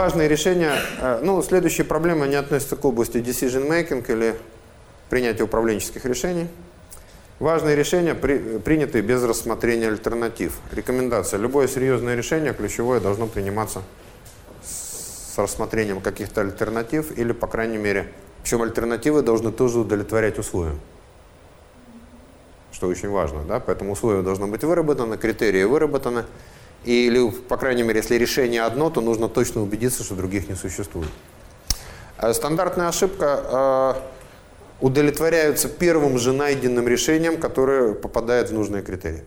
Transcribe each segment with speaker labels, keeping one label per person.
Speaker 1: важные решения, э, ну, следующие проблемы, они относятся к области decision making или принятия управленческих решений. Важные решения при, приняты без рассмотрения альтернатив. Рекомендация. Любое серьезное решение, ключевое, должно приниматься с рассмотрением каких-то альтернатив или, по крайней мере, причем альтернативы должны тоже удовлетворять условиям. Что очень важно, да? Поэтому условия должны быть выработаны, критерии выработаны. Или, по крайней мере, если решение одно, то нужно точно убедиться, что других не существует. А стандартная ошибка э, удовлетворяются первым же найденным решением, которое попадает в нужные критерии.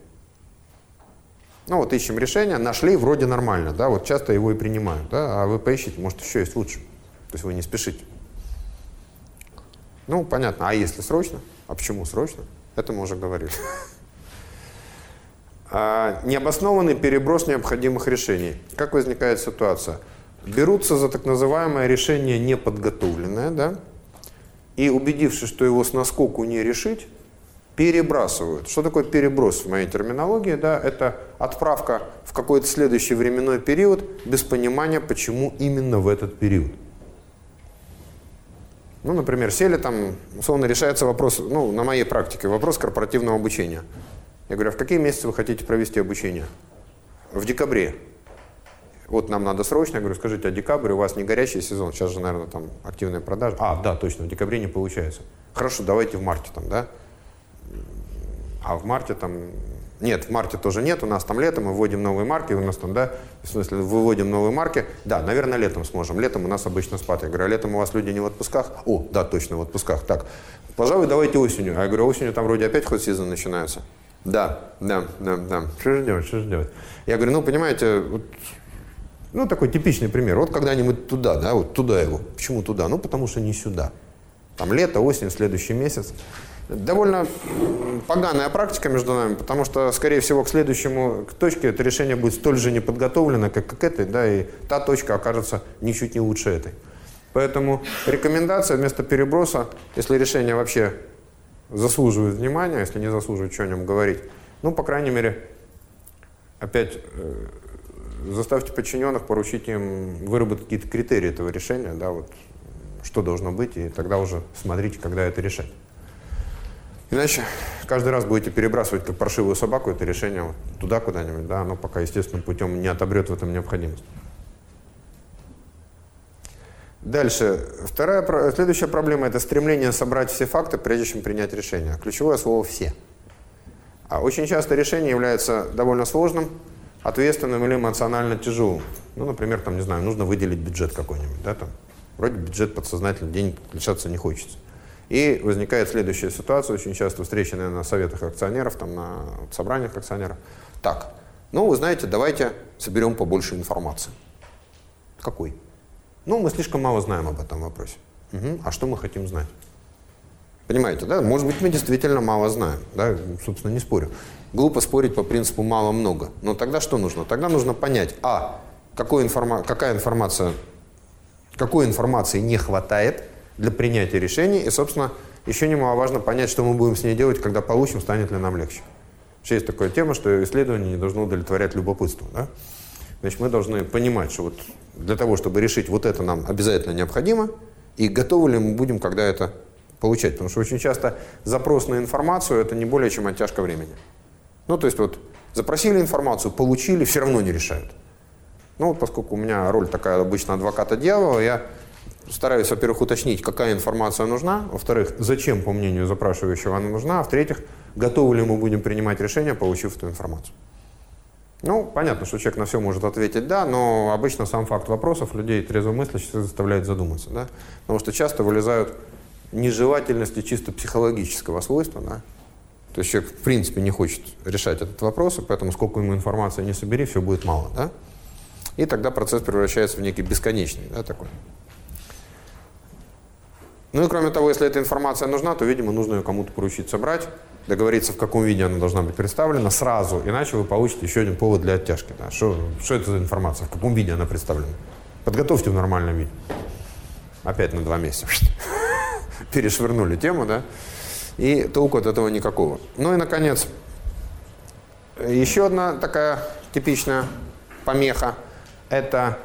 Speaker 1: Ну вот ищем решение, нашли, вроде нормально, да, вот часто его и принимают, да, а вы поищите, может еще есть лучше. То есть вы не спешите. Ну, понятно, а если срочно? А почему срочно? Это мы уже говорили. А, необоснованный переброс необходимых решений. Как возникает ситуация? Берутся за так называемое решение неподготовленное, да, и убедившись, что его с наскоку не решить, перебрасывают. Что такое переброс в моей терминологии? Да, это отправка в какой-то следующий временной период без понимания, почему именно в этот период. Ну, например, сели там, условно решается вопрос, ну, на моей практике, вопрос корпоративного обучения. Я говорю, а в какие месяцы вы хотите провести обучение? В декабре вот нам надо срочно, я говорю, скажите, а декабрь у вас не горячий сезон, сейчас же, наверное, там активная продажа. А, да, точно, в декабре не получается. Хорошо, давайте в марте там, да? А в марте там... Нет, в марте тоже нет, у нас там летом, мы вводим новые марки, у нас там, да, в смысле, выводим новые марки. Да, наверное, летом сможем. Летом у нас обычно спад. Я говорю, а летом у вас люди не в отпусках? О, да, точно, в отпусках. Так, пожалуй, давайте осенью. А я говорю, осенью там вроде опять хоть сезон начинается. Да, да, да, да. Что же делать, что же делать? Я говорю, ну, понимаете, вот ну, такой типичный пример. Вот когда-нибудь туда, да, вот туда его. Почему туда? Ну, потому что не сюда. Там лето, осень, следующий месяц. Довольно поганая практика между нами, потому что, скорее всего, к следующему к точке это решение будет столь же неподготовлено, как к этой, да, и та точка окажется ничуть не лучше этой. Поэтому рекомендация вместо переброса, если решение вообще заслуживает внимания, если не заслуживает, что о нем говорить, ну, по крайней мере, опять э, заставьте подчиненных поручить им выработать какие-то критерии этого решения, да, вот, что должно быть, и тогда уже смотрите, когда это решать. Иначе каждый раз будете перебрасывать как паршивую собаку это решение вот, туда куда-нибудь, да, оно пока естественным путем не отобрет в этом необходимость. Дальше. Вторая, следующая проблема – это стремление собрать все факты, прежде чем принять решение. Ключевое слово «все». А очень часто решение является довольно сложным, ответственным или эмоционально тяжелым. Ну, например, там, не знаю, нужно выделить бюджет какой-нибудь, да, там. Вроде бюджет подсознательно, денег лишаться не хочется. И возникает следующая ситуация, очень часто встреченная на советах акционеров, там, на собраниях акционеров. Так, ну, вы знаете, давайте соберем побольше информации. Какой? Ну, мы слишком мало знаем об этом вопросе. Угу. А что мы хотим знать? Понимаете, да? Может быть, мы действительно мало знаем, да? Собственно, не спорю. Глупо спорить по принципу мало-много. Но тогда что нужно? Тогда нужно понять, а, какой информа какая информация, какой информации не хватает для принятия решений, и, собственно, еще немаловажно понять, что мы будем с ней делать, когда получим, станет ли нам легче. Вообще есть такая тема, что исследование не должно удовлетворять любопытство. Да? Значит, мы должны понимать, что вот для того, чтобы решить вот это нам обязательно необходимо, и готовы ли мы будем, когда это получать. Потому что очень часто запрос на информацию – это не более чем оттяжка времени. Ну, то есть вот запросили информацию, получили, все равно не решают. Ну, вот поскольку у меня роль такая обычно адвоката дьявола, я стараюсь, во-первых, уточнить, какая информация нужна, во-вторых, зачем, по мнению запрашивающего, она нужна, а в-третьих, готовы ли мы будем принимать решение, получив эту информацию. Ну, понятно, что человек на все может ответить «да», но обычно сам факт вопросов людей трезвомыслящих заставляет задуматься, да, потому что часто вылезают нежелательности чисто психологического свойства, да, то есть человек в принципе не хочет решать этот вопрос, и поэтому сколько ему информации не собери, все будет мало. Да? И тогда процесс превращается в некий бесконечный да, такой. Ну и кроме того, если эта информация нужна, то, видимо, нужно ее кому-то поручить собрать, договориться, в каком виде она должна быть представлена сразу, иначе вы получите еще один повод для оттяжки. Да? Что, что это за информация, в каком виде она представлена? Подготовьте в нормальном виде. Опять на два месяца. Перешвырнули тему, да? и толку от этого никакого. Ну и, наконец, еще одна такая типичная помеха – это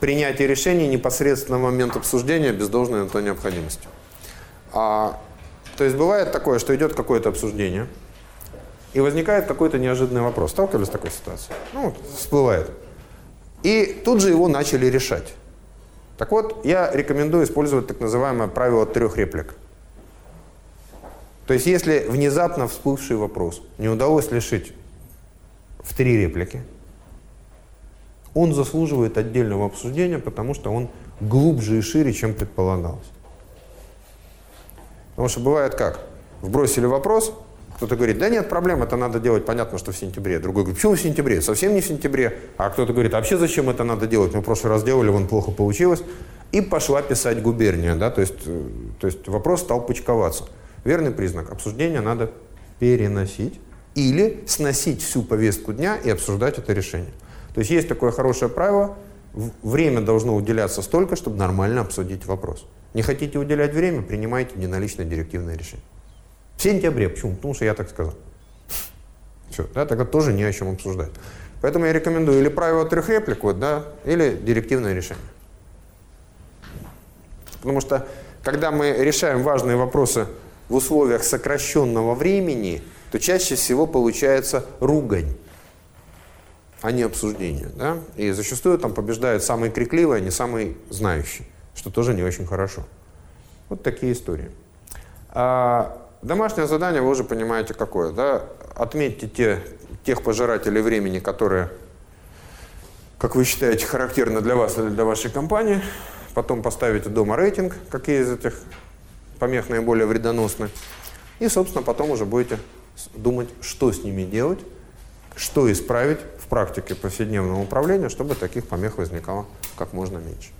Speaker 1: принятие решений непосредственно в момент обсуждения без должной на то необходимости. А, то есть бывает такое, что идет какое-то обсуждение, и возникает какой-то неожиданный вопрос. Сталкивались с такой ситуацией? Ну, всплывает. И тут же его начали решать. Так вот, я рекомендую использовать так называемое правило трех реплик. То есть, если внезапно всплывший вопрос не удалось решить в три реплики, он заслуживает отдельного обсуждения, потому что он глубже и шире, чем предполагалось. Потому что бывает как? Вбросили вопрос, кто-то говорит, да нет проблем, это надо делать, понятно, что в сентябре. Другой говорит, почему в сентябре? Совсем не в сентябре. А кто-то говорит, а вообще зачем это надо делать? Мы в прошлый раз делали, вон плохо получилось. И пошла писать губерния. Да? То, есть, э, то есть вопрос стал почковаться. Верный признак. Обсуждение надо переносить или сносить всю повестку дня и обсуждать это решение. То есть есть такое хорошее правило, время должно уделяться столько, чтобы нормально обсудить вопрос. Не хотите уделять время, принимайте неналичное директивное решение. В сентябре. Почему? Потому что я так сказал. Все, да, тогда тоже не о чем обсуждать. Поэтому я рекомендую или правило трех реплик, вот, да, или директивное решение. Потому что, когда мы решаем важные вопросы в условиях сокращенного времени, то чаще всего получается ругань а не обсуждение. Да? И зачастую там побеждает самый крикливый, а не самый знающий, что тоже не очень хорошо. Вот такие истории. А домашнее задание вы уже понимаете какое. Да? Отметьте те, тех пожирателей времени, которые, как вы считаете, характерны для вас или для вашей компании. Потом поставите дома рейтинг, какие из этих помех наиболее вредоносны. И, собственно, потом уже будете думать, что с ними делать, что исправить практике повседневного управления, чтобы таких помех возникало как можно меньше.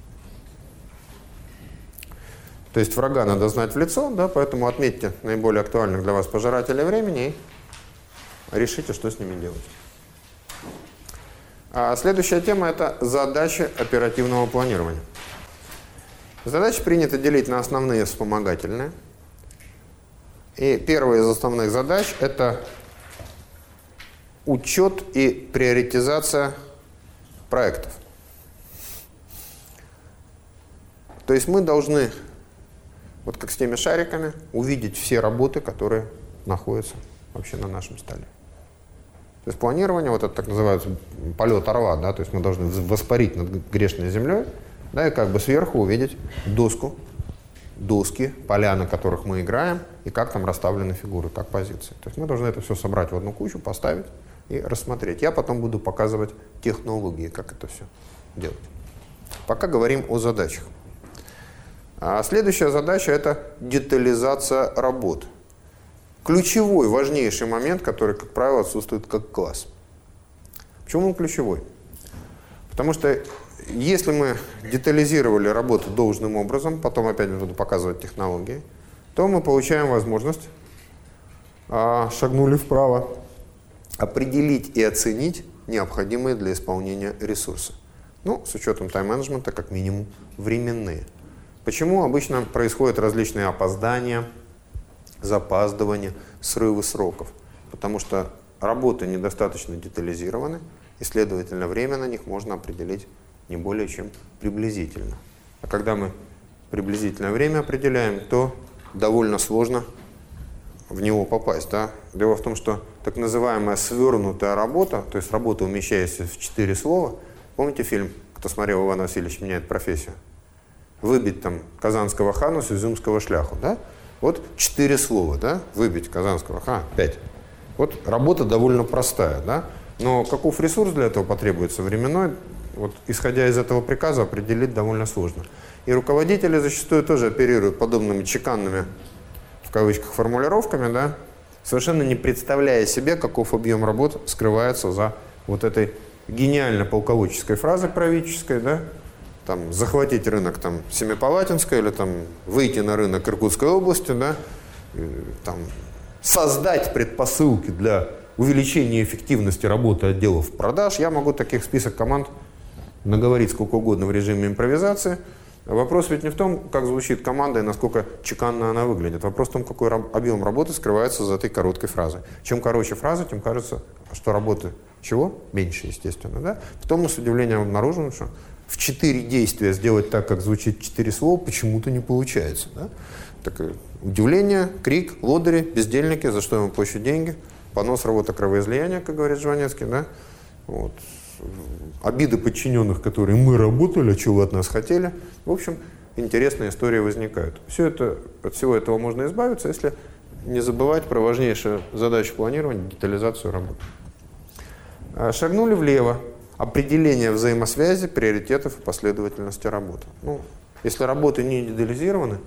Speaker 1: То есть врага надо знать в лицо, да, поэтому отметьте наиболее актуальных для вас пожирателей времени и решите, что с ними делать. А следующая тема – это задачи оперативного планирования. Задачи принято делить на основные и вспомогательные. И первая из основных задач – это учет и приоритизация проектов. То есть мы должны, вот как с теми шариками, увидеть все работы, которые находятся вообще на нашем столе. То есть планирование, вот это так называется полет орла, да, то есть мы должны воспарить над грешной землей, да, и как бы сверху увидеть доску, доски, поля, на которых мы играем, и как там расставлены фигуры, как позиции. То есть мы должны это все собрать в одну кучу, поставить, и рассмотреть. Я потом буду показывать технологии, как это все делать. Пока говорим о задачах. А следующая задача – это детализация работ. Ключевой, важнейший момент, который, как правило, отсутствует как класс. Почему он ключевой? Потому что если мы детализировали работу должным образом, потом опять буду показывать технологии, то мы получаем возможность, а, шагнули вправо, определить и оценить необходимые для исполнения ресурсы. Ну, с учетом тайм-менеджмента, как минимум, временные. Почему обычно происходят различные опоздания, запаздывания, срывы сроков? Потому что работы недостаточно детализированы, и, следовательно, время на них можно определить не более чем приблизительно. А когда мы приблизительное время определяем, то довольно сложно в него попасть. Да? Дело в том, что так называемая свернутая работа, то есть работа, умещающаяся в четыре слова, помните фильм, кто смотрел Иван Васильевич меняет профессию? Выбить там казанского хана с изюмского шляху, да? Вот четыре слова, да? Выбить казанского хана, пять. Вот работа довольно простая, да? Но каков ресурс для этого потребуется временной, вот исходя из этого приказа определить довольно сложно. И руководители зачастую тоже оперируют подобными чеканными кавычках формулировками, да, совершенно не представляя себе, каков объем работ скрывается за вот этой гениально полководческой фразой правительской, да, там, захватить рынок там, Семипалатинска или там, выйти на рынок Иркутской области, да, там, создать предпосылки для увеличения эффективности работы отделов продаж. Я могу таких список команд наговорить сколько угодно в режиме импровизации – Вопрос ведь не в том, как звучит команда и насколько чеканно она выглядит. Вопрос в том, какой объем работы скрывается за этой короткой фразой. Чем короче фраза, тем кажется, что работы чего? Меньше, естественно. Да? Потом мы с удивлением обнаружим, что в четыре действия сделать так, как звучит четыре слова, почему-то не получается. Да? Так, удивление, крик, лодыри, бездельники, за что ему плачут деньги, понос, работа, кровоизлияние, как говорит Жванецкий, да? вот. Обиды подчиненных, которые мы работали, а что вы от нас хотели. В общем, интересные истории возникают. Все это, от всего этого можно избавиться, если не забывать про важнейшую задачу планирования – детализацию работы. А, шагнули влево. Определение взаимосвязи, приоритетов и последовательности работы. Ну, если работы не детализированы,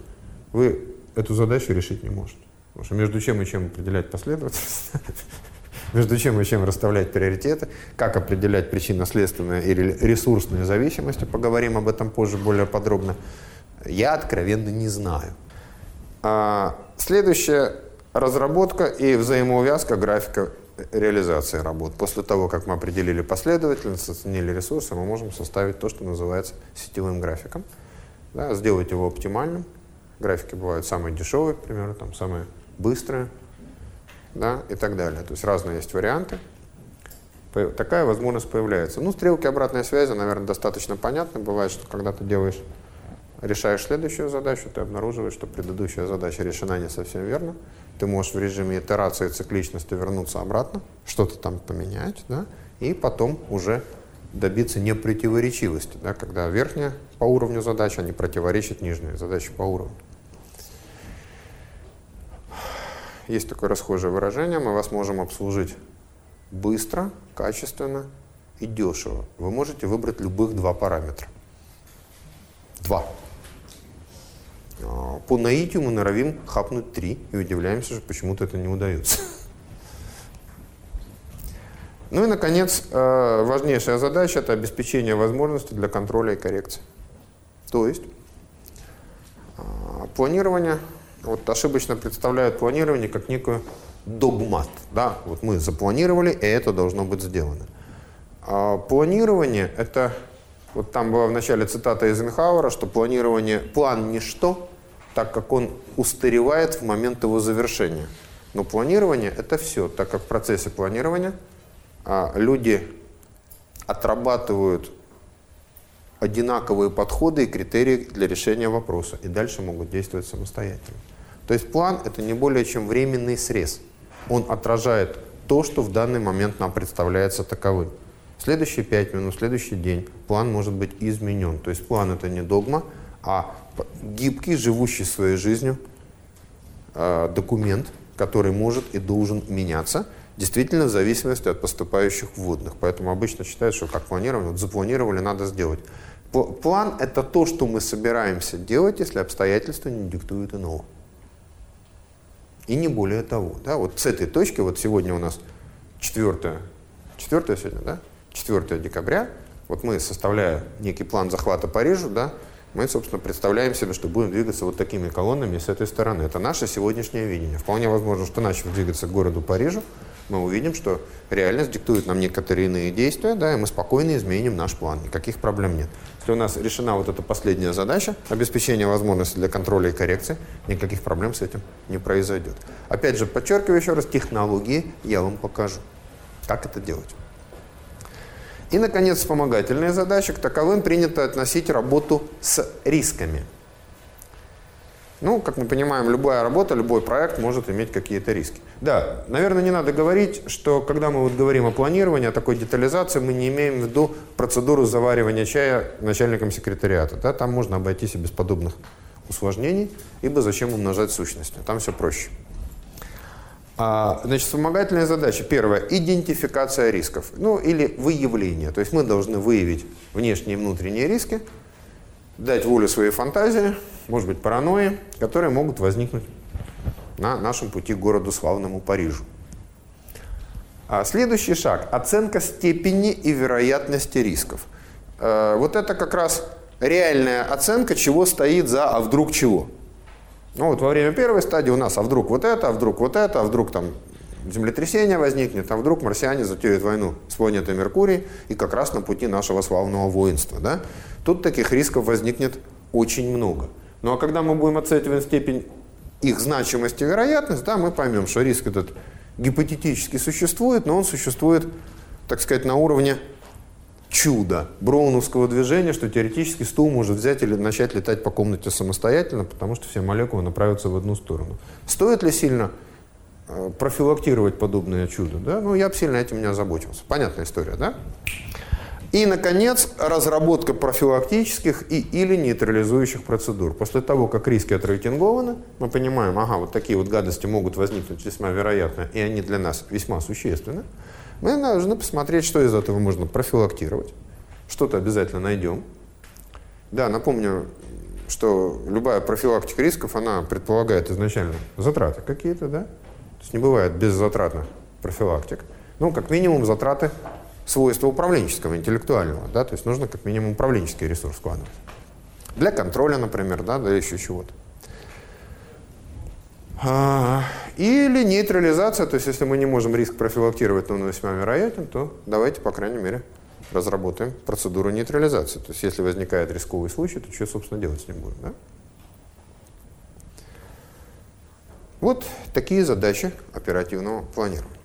Speaker 1: вы эту задачу решить не можете. Потому что между чем и чем определять последовательность, между чем и чем расставлять приоритеты, как определять причинно-следственные или ресурсные зависимости, поговорим об этом позже более подробно, я откровенно не знаю. А, следующая разработка и взаимоувязка графика реализации работ. После того, как мы определили последовательность, оценили ресурсы, мы можем составить то, что называется сетевым графиком. Да, сделать его оптимальным. Графики бывают самые дешевые, к примеру, там, самые быстрые да, и так далее. То есть разные есть варианты. Такая возможность появляется. Ну, стрелки обратной связи, наверное, достаточно понятны. Бывает, что когда ты делаешь, решаешь следующую задачу, ты обнаруживаешь, что предыдущая задача решена не совсем верно. Ты можешь в режиме итерации цикличности вернуться обратно, что-то там поменять, да, и потом уже добиться непротиворечивости, да, когда верхняя по уровню задача не противоречит нижней задаче по уровню. Есть такое расхожее выражение, мы вас можем обслужить быстро, качественно и дешево. Вы можете выбрать любых два параметра. Два. А, по наитию мы норовим хапнуть три и удивляемся, что почему-то это не удается. Ну и, наконец, э, важнейшая задача – это обеспечение возможностей для контроля и коррекции. То есть а, планирование, вот ошибочно представляют планирование как некую догмат. Да? Вот мы запланировали, и это должно быть сделано. А планирование – это, вот там была в начале цитата Эйзенхауэра, что планирование, план – ничто, так как он устаревает в момент его завершения. Но планирование – это все, так как в процессе планирования а, люди отрабатывают одинаковые подходы и критерии для решения вопроса, и дальше могут действовать самостоятельно. То есть план – это не более чем временный срез. Он отражает то, что в данный момент нам представляется таковым. В следующие пять минут, в следующий день план может быть изменен. То есть план – это не догма, а гибкий, живущий своей жизнью э, документ, который может и должен меняться, действительно в зависимости от поступающих вводных. Поэтому обычно считают, что как планирование, вот запланировали, надо сделать. План – это то, что мы собираемся делать, если обстоятельства не диктуют иного. И не более того. Да? Вот с этой точки, вот сегодня у нас 4, 4 сегодня, да? 4 декабря, вот мы, составляя некий план захвата Парижа, да, мы, собственно, представляем себе, что будем двигаться вот такими колоннами с этой стороны. Это наше сегодняшнее видение. Вполне возможно, что начав двигаться к городу Парижу, мы увидим, что реальность диктует нам некоторые иные действия, да, и мы спокойно изменим наш план. Никаких проблем нет. Если у нас решена вот эта последняя задача, обеспечение возможности для контроля и коррекции, никаких проблем с этим не произойдет. Опять же, подчеркиваю еще раз, технологии я вам покажу. Как это делать? И, наконец, вспомогательные задачи. К таковым принято относить работу с рисками. Ну, как мы понимаем, любая работа, любой проект может иметь какие-то риски. Да, наверное, не надо говорить, что когда мы вот говорим о планировании, о такой детализации, мы не имеем в виду процедуру заваривания чая начальником секретариата. Да? Там можно обойтись и без подобных усложнений, ибо зачем умножать сущности. Там все проще. А, значит, вспомогательные задачи. Первое – идентификация рисков. Ну, или выявление. То есть мы должны выявить внешние и внутренние риски, дать волю своей фантазии, может быть, паранойи, которые могут возникнуть на нашем пути к городу славному Парижу. А следующий шаг – оценка степени и вероятности рисков. А, вот это как раз реальная оценка, чего стоит за «а вдруг чего». Ну вот во время первой стадии у нас, а вдруг вот это, а вдруг вот это, а вдруг там землетрясение возникнет, а вдруг марсиане затеют войну с планетой Меркурий и как раз на пути нашего славного воинства. Да? Тут таких рисков возникнет очень много. Ну а когда мы будем оценивать степень их значимости и вероятность, да, мы поймем, что риск этот гипотетически существует, но он существует, так сказать, на уровне чудо броуновского движения, что теоретически стул может взять или начать летать по комнате самостоятельно, потому что все молекулы направятся в одну сторону. Стоит ли сильно э, профилактировать подобное чудо? Да? Ну, я бы сильно этим не озаботился. Понятная история, да? И, наконец, разработка профилактических и или нейтрализующих процедур. После того, как риски отрейтингованы, мы понимаем, ага, вот такие вот гадости могут возникнуть весьма вероятно, и они для нас весьма существенны. Мы должны посмотреть, что из этого можно профилактировать. Что-то обязательно найдем. Да, напомню, что любая профилактика рисков, она предполагает изначально затраты какие-то, да? То есть не бывает беззатратных профилактик. Ну, как минимум, затраты свойства управленческого, интеллектуального, да? То есть нужно как минимум управленческий ресурс вкладывать. Для контроля, например, да, для еще чего-то. А, или нейтрализация, то есть если мы не можем риск профилактировать, но он весьма вероятен, то давайте, по крайней мере, разработаем процедуру нейтрализации. То есть если возникает рисковый случай, то что, собственно, делать с ним будем? Да? Вот такие задачи оперативного планирования.